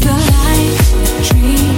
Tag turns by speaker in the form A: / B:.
A: the light dream.